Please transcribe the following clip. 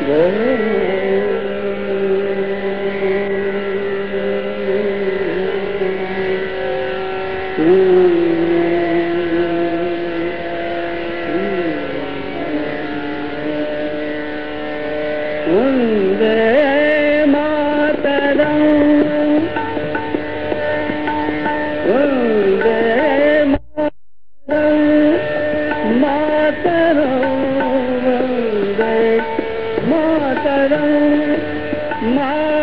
Oh